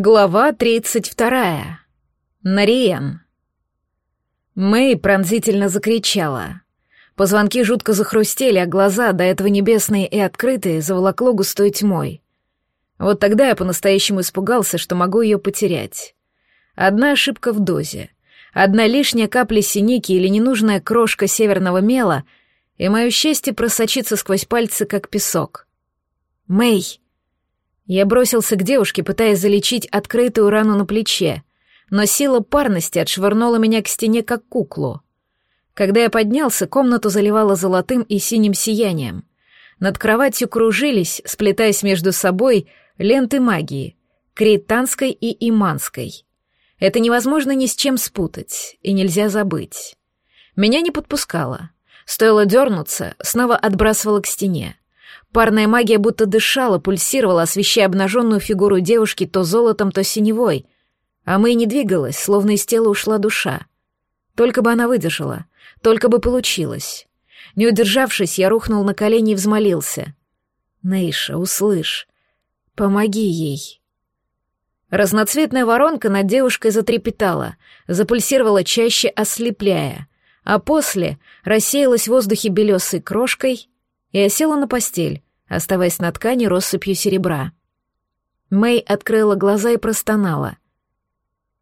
Глава 32. Нариен. Мэй пронзительно закричала. Позвонки жутко захрустели, а глаза, до этого небесные и открытые, заволокло густой тьмой. Вот тогда я по-настоящему испугался, что могу ее потерять. Одна ошибка в дозе, одна лишняя капля синики или ненужная крошка северного мела, и мое счастье просочится сквозь пальцы, как песок. «Мэй!» Я бросился к девушке, пытаясь залечить открытую рану на плече, но сила парности отшвырнула меня к стене, как куклу. Когда я поднялся, комнату заливало золотым и синим сиянием. Над кроватью кружились, сплетаясь между собой, ленты магии, кританской и иманской. Это невозможно ни с чем спутать, и нельзя забыть. Меня не подпускало. Стоило дернуться, снова отбрасывало к стене. Парная магия будто дышала, пульсировала, освещая обнаженную фигуру девушки то золотом, то синевой. А и не двигалась, словно из тела ушла душа. Только бы она выдержала, только бы получилось. Не удержавшись, я рухнул на колени и взмолился. «Нейша, услышь, помоги ей». Разноцветная воронка над девушкой затрепетала, запульсировала чаще, ослепляя, а после рассеялась в воздухе белесой крошкой я села на постель, оставаясь на ткани россыпью серебра. Мэй открыла глаза и простонала.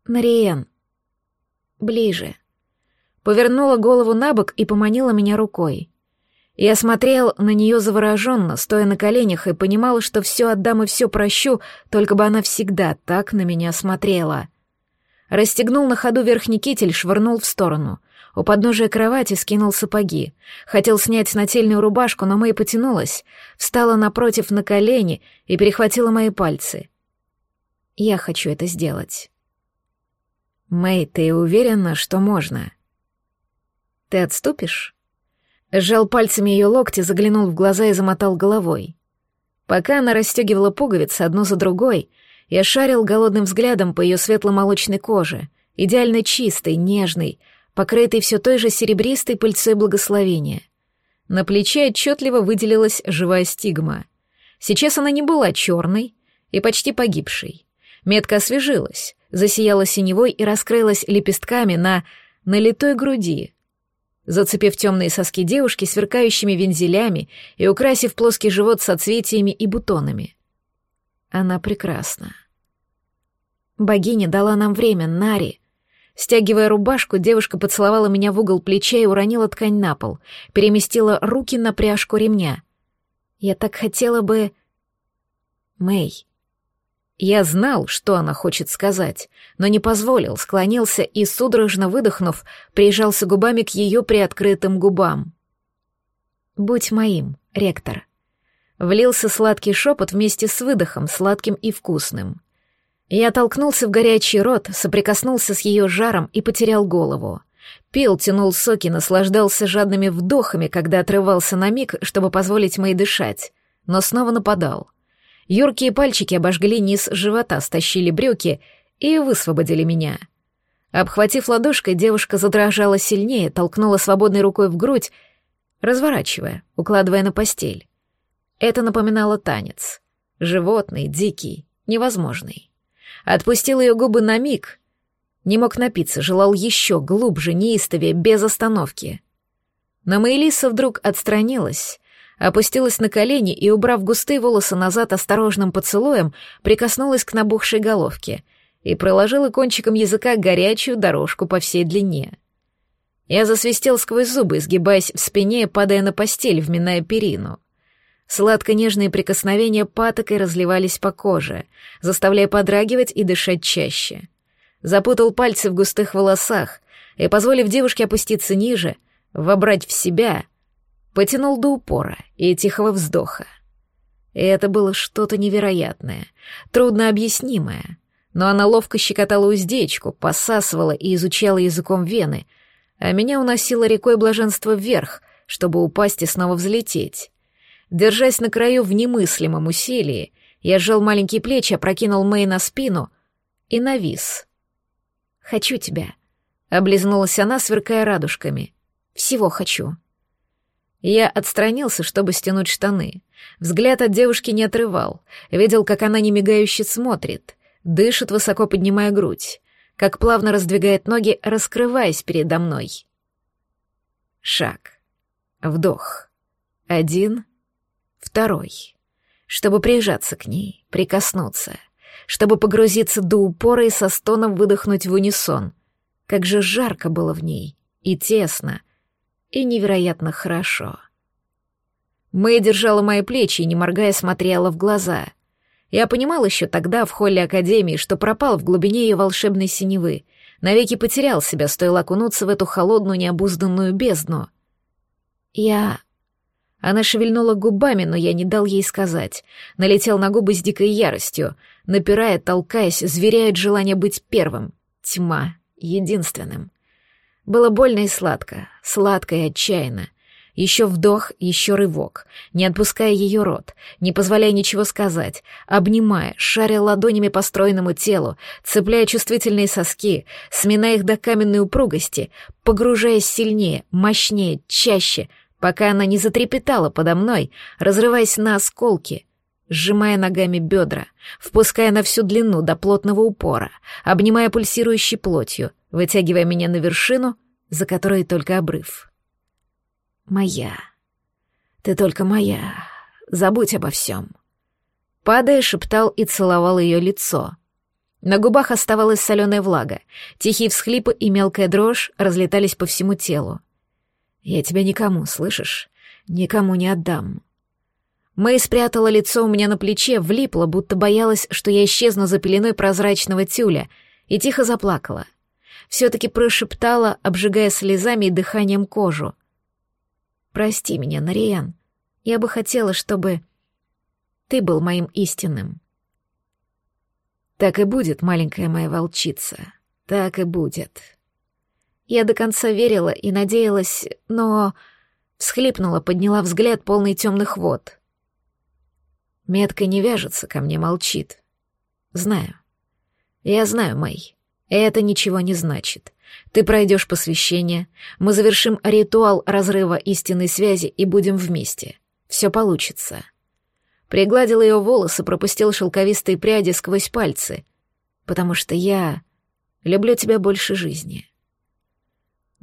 «Мариен, ближе». Повернула голову на бок и поманила меня рукой. Я смотрел на нее завороженно, стоя на коленях, и понимала, что все отдам и все прощу, только бы она всегда так на меня смотрела. Расстегнул на ходу верхний китель, швырнул в сторону. У подножия кровати скинул сапоги. Хотел снять нательную рубашку, но Мэй потянулась, встала напротив на колени и перехватила мои пальцы. Я хочу это сделать. Мэй, ты уверена, что можно? Ты отступишь? Сжал пальцами ее локти, заглянул в глаза и замотал головой. Пока она расстегивала пуговицы одну за другой, я шарил голодным взглядом по ее светло-молочной коже, идеально чистой, нежной, покрытый все той же серебристой пыльцой благословения. На плече отчетливо выделилась живая стигма. Сейчас она не была черной и почти погибшей. Метка освежилась, засияла синевой и раскрылась лепестками на налитой груди. Зацепив темные соски девушки сверкающими вензелями и украсив плоский живот соцветиями и бутонами. Она прекрасна. Богиня дала нам время, Нари, Стягивая рубашку, девушка поцеловала меня в угол плеча и уронила ткань на пол, переместила руки на пряжку ремня. Я так хотела бы... Мэй. Я знал, что она хочет сказать, но не позволил, склонился и, судорожно выдохнув, прижался губами к ее приоткрытым губам. «Будь моим, ректор». Влился сладкий шепот вместе с выдохом, сладким и вкусным. Я толкнулся в горячий рот, соприкоснулся с ее жаром и потерял голову. Пил, тянул соки, наслаждался жадными вдохами, когда отрывался на миг, чтобы позволить моей дышать, но снова нападал. Юркие пальчики обожгли низ живота, стащили брюки и высвободили меня. Обхватив ладошкой, девушка задрожала сильнее, толкнула свободной рукой в грудь, разворачивая, укладывая на постель. Это напоминало танец. Животный, дикий, невозможный. Отпустил ее губы на миг. Не мог напиться, желал еще глубже, неистовее, без остановки. Но Маэлиса вдруг отстранилась, опустилась на колени и, убрав густые волосы назад осторожным поцелуем, прикоснулась к набухшей головке и проложила кончиком языка горячую дорожку по всей длине. Я засвистел сквозь зубы, сгибаясь в спине, падая на постель, вминая перину. Сладко-нежные прикосновения патокой разливались по коже, заставляя подрагивать и дышать чаще. Запутал пальцы в густых волосах и, позволив девушке опуститься ниже, вобрать в себя, потянул до упора и тихого вздоха. И это было что-то невероятное, трудно объяснимое, но она ловко щекотала уздечку, посасывала и изучала языком вены, а меня уносило рекой блаженства вверх, чтобы упасть и снова взлететь. Держась на краю в немыслимом усилии, я сжал маленькие плечи, опрокинул Мэй на спину и навис. «Хочу тебя», — облизнулась она, сверкая радужками. «Всего хочу». Я отстранился, чтобы стянуть штаны. Взгляд от девушки не отрывал. Видел, как она немигающе смотрит. дышит, высоко поднимая грудь, как плавно раздвигает ноги, раскрываясь передо мной. Шаг. Вдох. Один. Второй. Чтобы прижаться к ней, прикоснуться. Чтобы погрузиться до упора и со стоном выдохнуть в унисон. Как же жарко было в ней. И тесно. И невероятно хорошо. Мэй держала мои плечи и, не моргая, смотрела в глаза. Я понимал еще тогда в холле Академии, что пропал в глубине ее волшебной синевы, навеки потерял себя, стоило окунуться в эту холодную необузданную бездну. Я... Она шевельнула губами, но я не дал ей сказать. Налетел на губы с дикой яростью, напирая, толкаясь, зверяет желание быть первым. Тьма, единственным. Было больно и сладко, сладко и отчаянно. Еще вдох, еще рывок, не отпуская ее рот, не позволяя ничего сказать, обнимая, шаря ладонями по стройному телу, цепляя чувствительные соски, сминая их до каменной упругости, погружаясь сильнее, мощнее, чаще, пока она не затрепетала подо мной, разрываясь на осколки, сжимая ногами бедра, впуская на всю длину до плотного упора, обнимая пульсирующей плотью, вытягивая меня на вершину, за которой только обрыв. Моя. Ты только моя. Забудь обо всем. Падая, шептал и целовал ее лицо. На губах оставалась соленая влага, тихие всхлипы и мелкая дрожь разлетались по всему телу. «Я тебя никому, слышишь? Никому не отдам». Мэй спрятала лицо у меня на плече, влипла, будто боялась, что я исчезну за пеленой прозрачного тюля, и тихо заплакала. Все-таки прошептала, обжигая слезами и дыханием кожу — Прости меня, Нариан. Я бы хотела, чтобы ты был моим истинным. Так и будет, маленькая моя волчица. Так и будет. Я до конца верила и надеялась, но... Всхлипнула, подняла взгляд, полный темных вод. Метка не вяжется, ко мне молчит. Знаю. Я знаю, Мэй. Это ничего не значит. Ты пройдешь посвящение, мы завершим ритуал разрыва истинной связи и будем вместе. Все получится. Пригладил ее волосы, пропустил шелковистые пряди сквозь пальцы, потому что я люблю тебя больше жизни.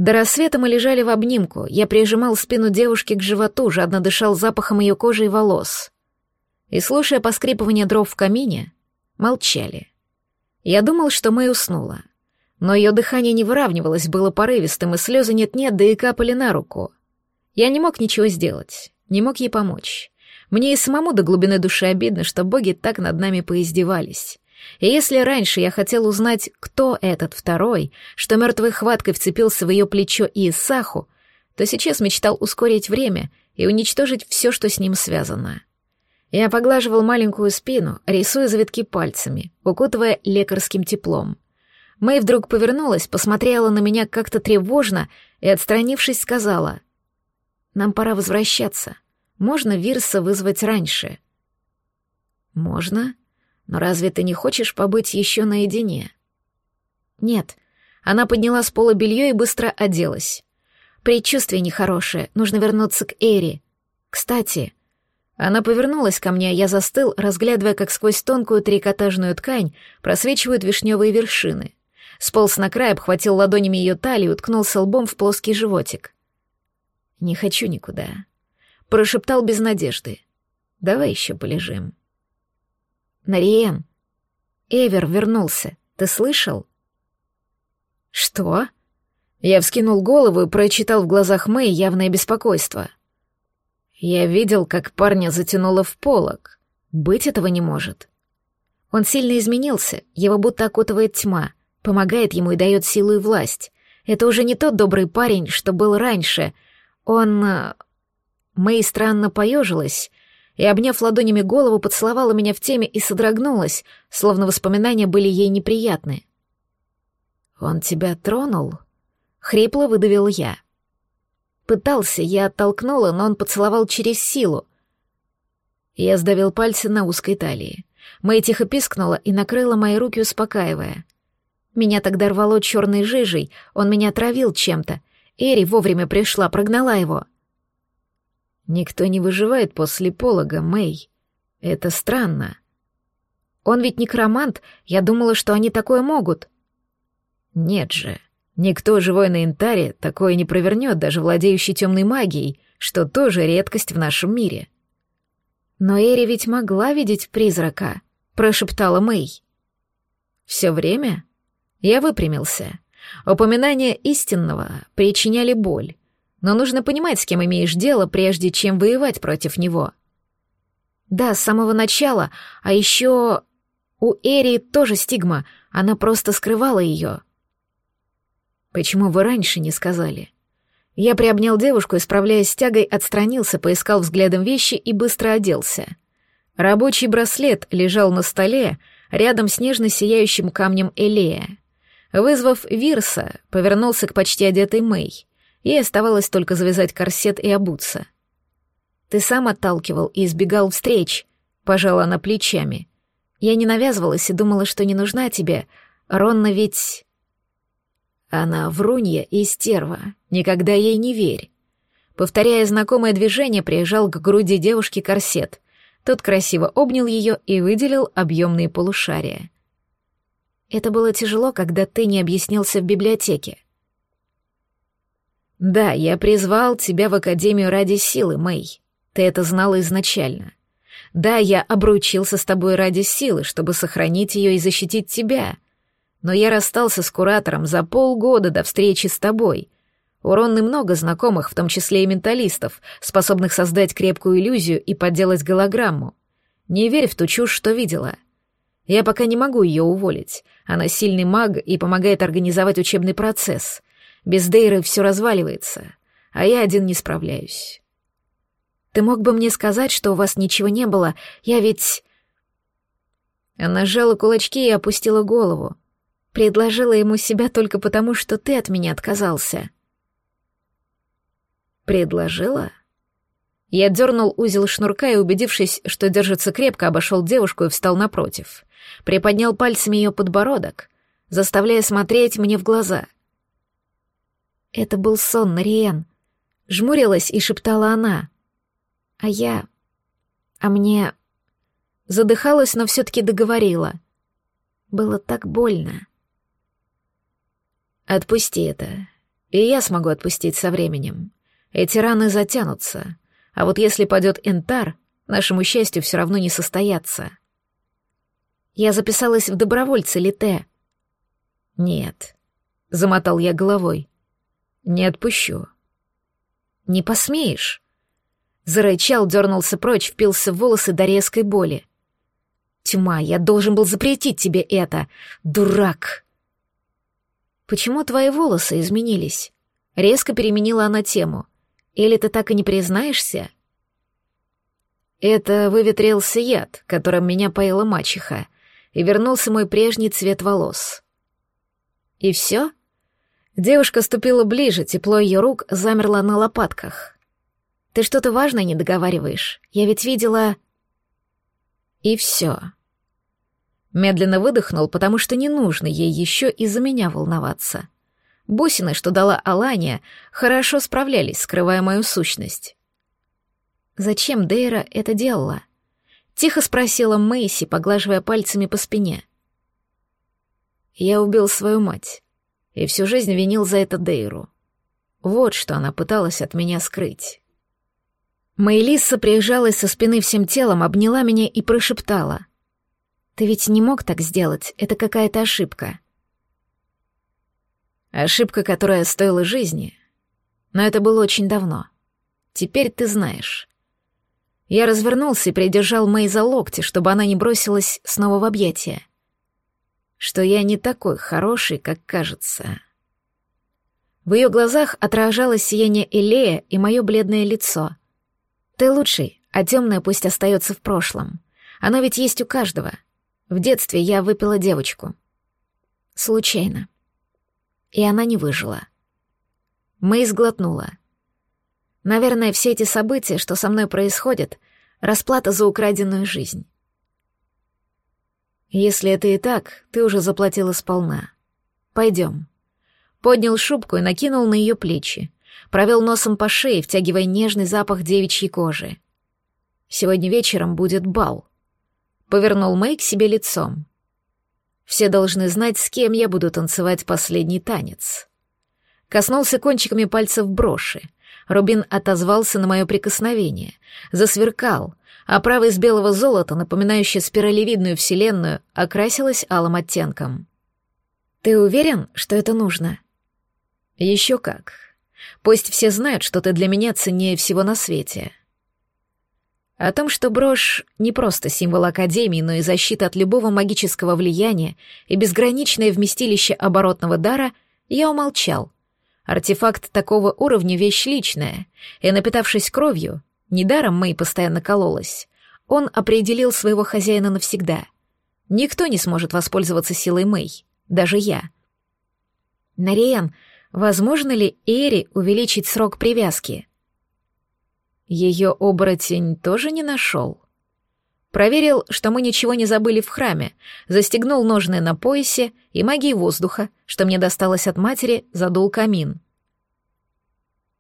До рассвета мы лежали в обнимку, я прижимал спину девушки к животу, жадно дышал запахом ее кожи и волос. И, слушая поскрипывание дров в камине, молчали. Я думал, что Мэй уснула — но ее дыхание не выравнивалось, было порывистым, и слезы нет-нет, да и капали на руку. Я не мог ничего сделать, не мог ей помочь. Мне и самому до глубины души обидно, что боги так над нами поиздевались. И если раньше я хотел узнать, кто этот второй, что мертвой хваткой вцепился в ее плечо и Исаху, то сейчас мечтал ускорить время и уничтожить все, что с ним связано. Я поглаживал маленькую спину, рисуя завитки пальцами, укутывая лекарским теплом. Мэй вдруг повернулась, посмотрела на меня как-то тревожно и, отстранившись, сказала. «Нам пора возвращаться. Можно Вирса вызвать раньше?» «Можно? Но разве ты не хочешь побыть еще наедине?» «Нет». Она подняла с пола белье и быстро оделась. «Предчувствие нехорошее, нужно вернуться к Эри. Кстати...» Она повернулась ко мне, а я застыл, разглядывая, как сквозь тонкую трикотажную ткань просвечивают вишневые вершины сполз на край, обхватил ладонями ее талию, уткнулся лбом в плоский животик. «Не хочу никуда», — прошептал без надежды. «Давай еще полежим». «Нариен, Эвер вернулся, ты слышал?» «Что?» Я вскинул голову и прочитал в глазах Мэй явное беспокойство. Я видел, как парня затянуло в полог. Быть этого не может. Он сильно изменился, его будто окутывает тьма — помогает ему и дает силу и власть. Это уже не тот добрый парень, что был раньше. Он... Э, Мэй странно поежилась и, обняв ладонями голову, поцеловала меня в теме и содрогнулась, словно воспоминания были ей неприятны. «Он тебя тронул?» — хрипло выдавил я. Пытался, я оттолкнула, но он поцеловал через силу. Я сдавил пальцы на узкой талии. Мэй тихо пискнула и накрыла мои руки, успокаивая. Меня тогда рвало черной жижей, он меня отравил чем-то. Эри вовремя пришла, прогнала его. Никто не выживает после полога, Мэй. Это странно. Он ведь некромант, я думала, что они такое могут. Нет же, никто живой на Интаре такое не провернет, даже владеющий темной магией, что тоже редкость в нашем мире. Но Эри ведь могла видеть призрака, прошептала Мэй. Все время я выпрямился. Упоминания истинного причиняли боль, но нужно понимать, с кем имеешь дело, прежде чем воевать против него. Да, с самого начала, а еще у Эри тоже стигма, она просто скрывала ее. Почему вы раньше не сказали? Я приобнял девушку и, справляясь с тягой, отстранился, поискал взглядом вещи и быстро оделся. Рабочий браслет лежал на столе, рядом с нежно сияющим камнем Элея. Вызвав Вирса, повернулся к почти одетой Мэй. Ей оставалось только завязать корсет и обуться. «Ты сам отталкивал и избегал встреч», — пожала она плечами. «Я не навязывалась и думала, что не нужна тебе. Ронна ведь...» Она врунья и стерва, никогда ей не верь. Повторяя знакомое движение, приезжал к груди девушки корсет. Тот красиво обнял ее и выделил объемные полушария. Это было тяжело, когда ты не объяснился в библиотеке. Да, я призвал тебя в Академию ради силы, Мэй. Ты это знала изначально. Да, я обручился с тобой ради силы, чтобы сохранить ее и защитить тебя но я расстался с куратором за полгода до встречи с тобой. У Ронны много знакомых, в том числе и менталистов, способных создать крепкую иллюзию и подделать голограмму. Не верь в ту чушь, что видела. Я пока не могу ее уволить. Она сильный маг и помогает организовать учебный процесс. Без Дейры все разваливается, а я один не справляюсь. Ты мог бы мне сказать, что у вас ничего не было? Я ведь... Она сжала кулачки и опустила голову. Предложила ему себя только потому, что ты от меня отказался. Предложила? Я дернул узел шнурка и, убедившись, что держится крепко, обошел девушку и встал напротив. Приподнял пальцами ее подбородок, заставляя смотреть мне в глаза. Это был сон, Нариен. Жмурилась и шептала она. А я... А мне... Задыхалась, но все-таки договорила. Было так больно. Отпусти это, и я смогу отпустить со временем. Эти раны затянутся, а вот если падет Энтар, нашему счастью все равно не состояться. Я записалась в добровольцы Лите. Нет, замотал я головой. Не отпущу. Не посмеешь. Зарычал, дернулся прочь, впился в волосы до резкой боли. Тьма, я должен был запретить тебе это, дурак. «Почему твои волосы изменились?» Резко переменила она тему. «Или ты так и не признаешься?» Это выветрился яд, которым меня поила мачеха, и вернулся мой прежний цвет волос. И все? Девушка ступила ближе, тепло ее рук замерло на лопатках. Ты что-то важное не договариваешь? Я ведь видела... И все. Медленно выдохнул, потому что не нужно ей еще из-за меня волноваться. Бусины, что дала Алания, хорошо справлялись, скрывая мою сущность. «Зачем Дейра это делала?» — тихо спросила Мэйси, поглаживая пальцами по спине. «Я убил свою мать и всю жизнь винил за это Дейру. Вот что она пыталась от меня скрыть». Мэйлиса прижалась со спины всем телом, обняла меня и прошептала — ты ведь не мог так сделать, это какая-то ошибка. Ошибка, которая стоила жизни. Но это было очень давно. Теперь ты знаешь. Я развернулся и придержал Мэй за локти, чтобы она не бросилась снова в объятия. Что я не такой хороший, как кажется. В ее глазах отражалось сияние Элея и мое бледное лицо. Ты лучший, а темное пусть остается в прошлом. Оно ведь есть у каждого — в детстве я выпила девочку. Случайно. И она не выжила. Мэй сглотнула. Наверное, все эти события, что со мной происходят, расплата за украденную жизнь. Если это и так, ты уже заплатила сполна. Пойдем. Поднял шубку и накинул на ее плечи. Провел носом по шее, втягивая нежный запах девичьей кожи. Сегодня вечером будет бал повернул Мэй к себе лицом. Все должны знать, с кем я буду танцевать последний танец. Коснулся кончиками пальцев броши. Рубин отозвался на мое прикосновение, засверкал, а право из белого золота, напоминающее спиралевидную вселенную, окрасилась алым оттенком. «Ты уверен, что это нужно?» «Еще как. Пусть все знают, что ты для меня ценнее всего на свете». О том, что брошь не просто символ Академии, но и защита от любого магического влияния и безграничное вместилище оборотного дара, я умолчал. Артефакт такого уровня — вещь личная, и, напитавшись кровью, недаром Мэй постоянно кололась, он определил своего хозяина навсегда. Никто не сможет воспользоваться силой Мэй, даже я. Нариен, возможно ли Эри увеличить срок привязки? Ее оборотень тоже не нашел. Проверил, что мы ничего не забыли в храме, застегнул ножны на поясе и магии воздуха, что мне досталось от матери, задул камин.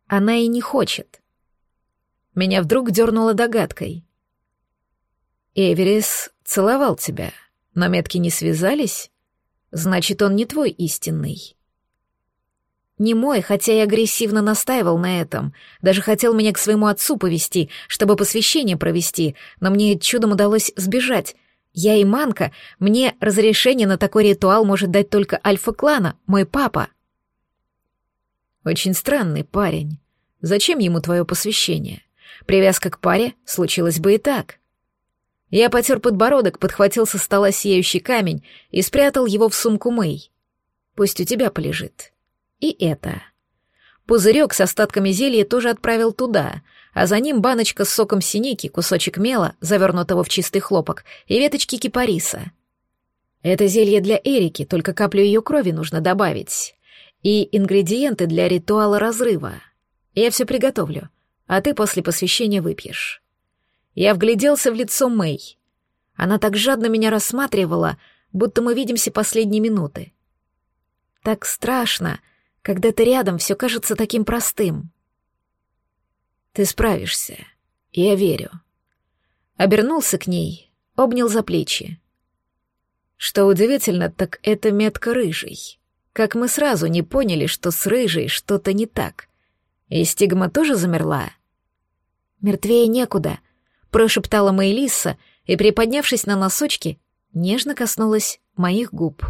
Она и не хочет. Меня вдруг дернуло догадкой. Эверис целовал тебя, но метки не связались? Значит, он не твой истинный. Не мой, хотя и агрессивно настаивал на этом. Даже хотел меня к своему отцу повести, чтобы посвящение провести, но мне чудом удалось сбежать. Я и Манка, мне разрешение на такой ритуал может дать только альфа-клана, мой папа. Очень странный парень. Зачем ему твое посвящение? Привязка к паре случилась бы и так. Я потер подбородок, подхватил со стола сияющий камень и спрятал его в сумку Мэй. Пусть у тебя полежит и это. Пузырек с остатками зелья тоже отправил туда, а за ним баночка с соком синики, кусочек мела, завернутого в чистый хлопок, и веточки кипариса. Это зелье для Эрики, только каплю ее крови нужно добавить. И ингредиенты для ритуала разрыва. Я все приготовлю, а ты после посвящения выпьешь. Я вгляделся в лицо Мэй. Она так жадно меня рассматривала, будто мы видимся последние минуты. Так страшно — когда ты рядом, все кажется таким простым. Ты справишься. Я верю. Обернулся к ней, обнял за плечи. Что удивительно, так это метка рыжий. Как мы сразу не поняли, что с рыжей что-то не так. И стигма тоже замерла. Мертвее некуда, прошептала Мэйлиса и, приподнявшись на носочки, нежно коснулась моих губ.